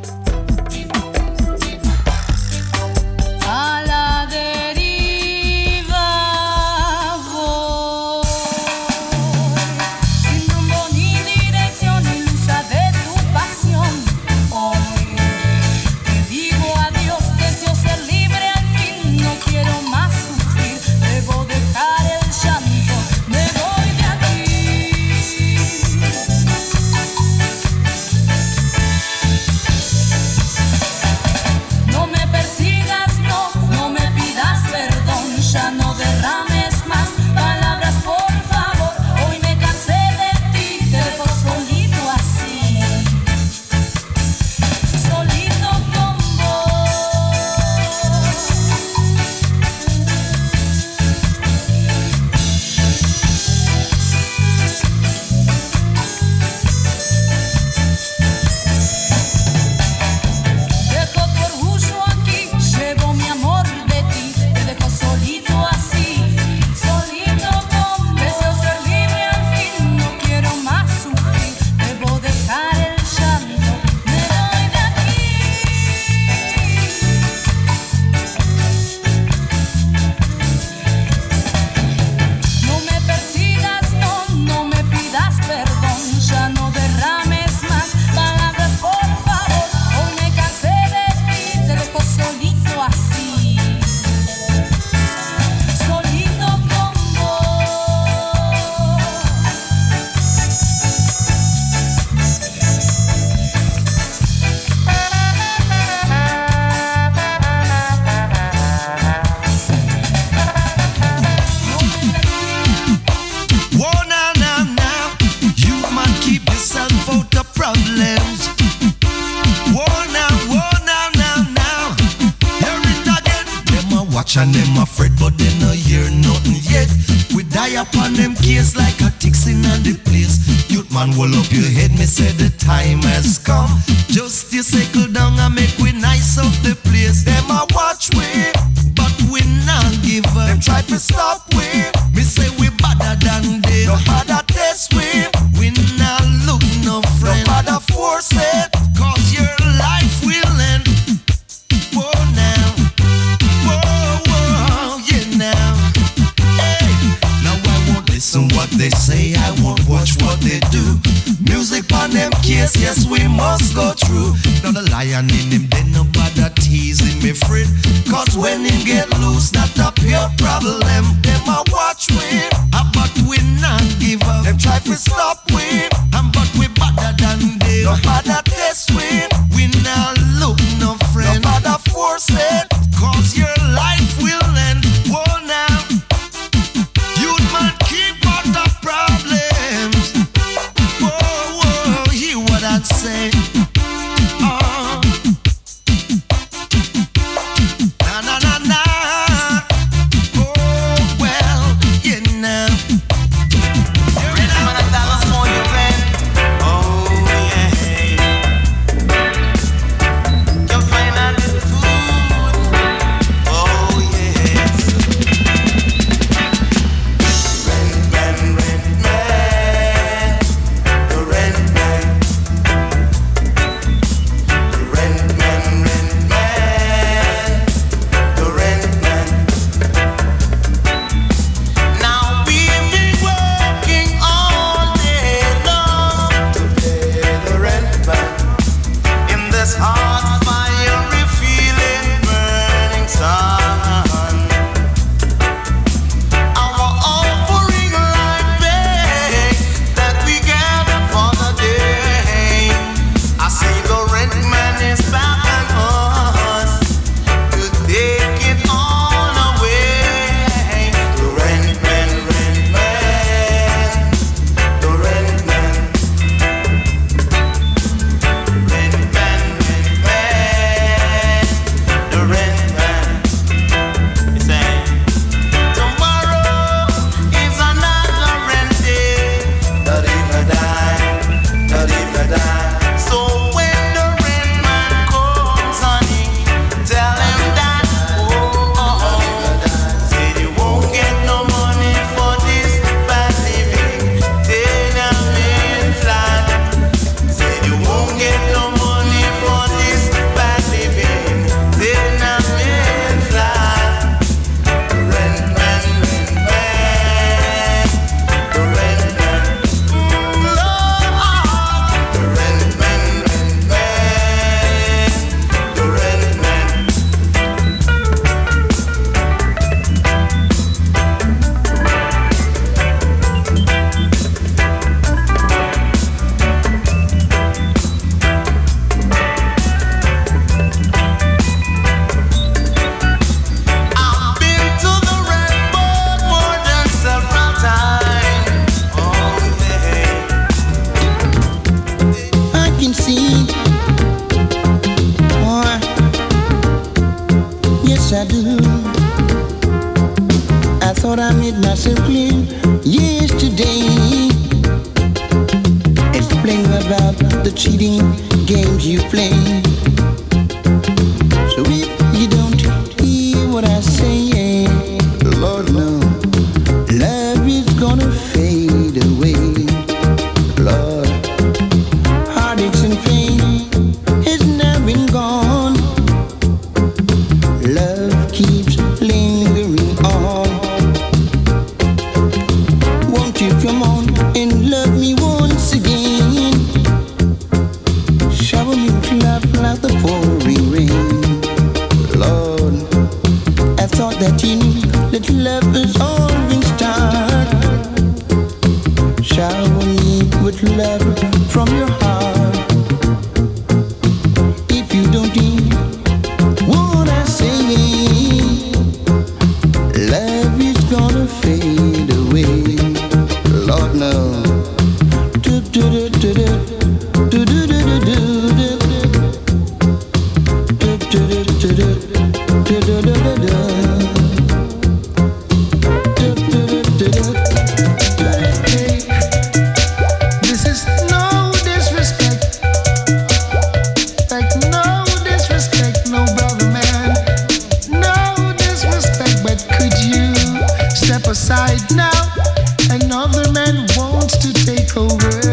Aside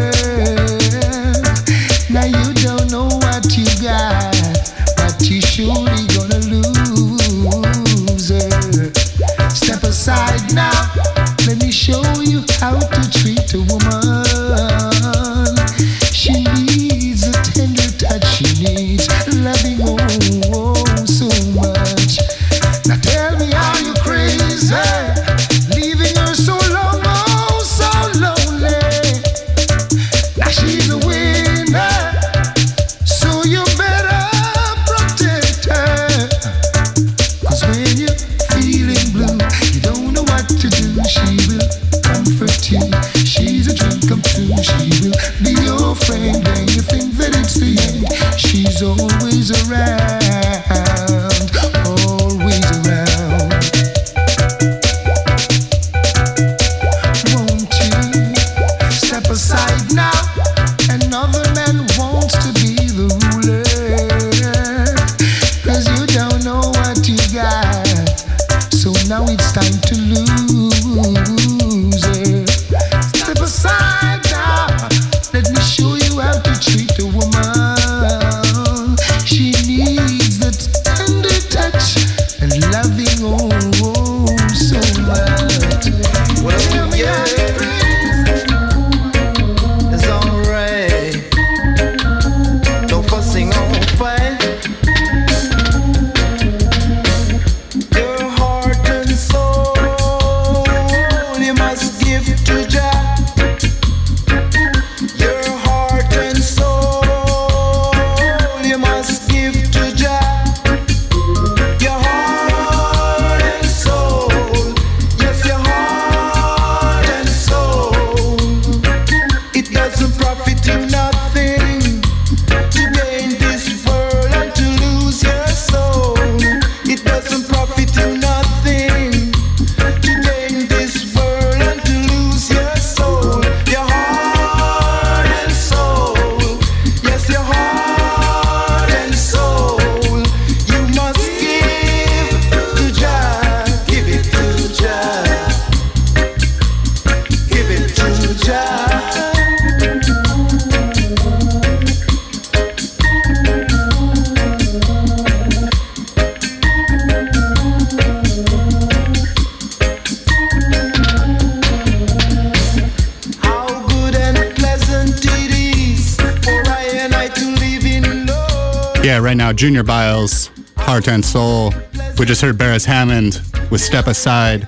just heard Beres Hammond with Step Aside.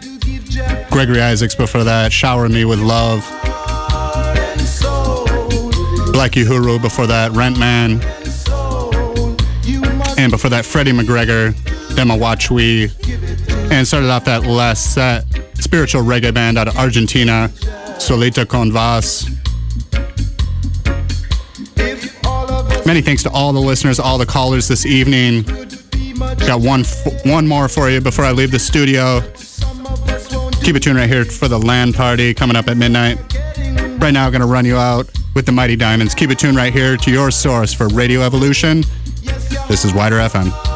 Gregory Isaacs before that, Shower Me With Love. Black Uhuru before that, Rent Man. And before that, Freddie McGregor, Dema Wachui. And started off that last set, spiritual reggae band out of Argentina, Solita Con Vas. Many thanks to all the listeners, all the callers this evening. Got one one more for you before I leave the studio. Keep it tuned right here for the land party coming up at midnight. Right now, I'm going to run you out with the Mighty Diamonds. Keep it tuned right here to your source for Radio Evolution. This is WIDR FM.